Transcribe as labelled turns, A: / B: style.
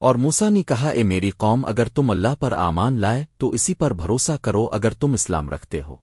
A: اور موسا نے کہا، اے میری قوم، اگر تم اللہ پر آمان لائے تو اسی پر بھروسہ کرو اگر تم اسلام رکھتے ہو۔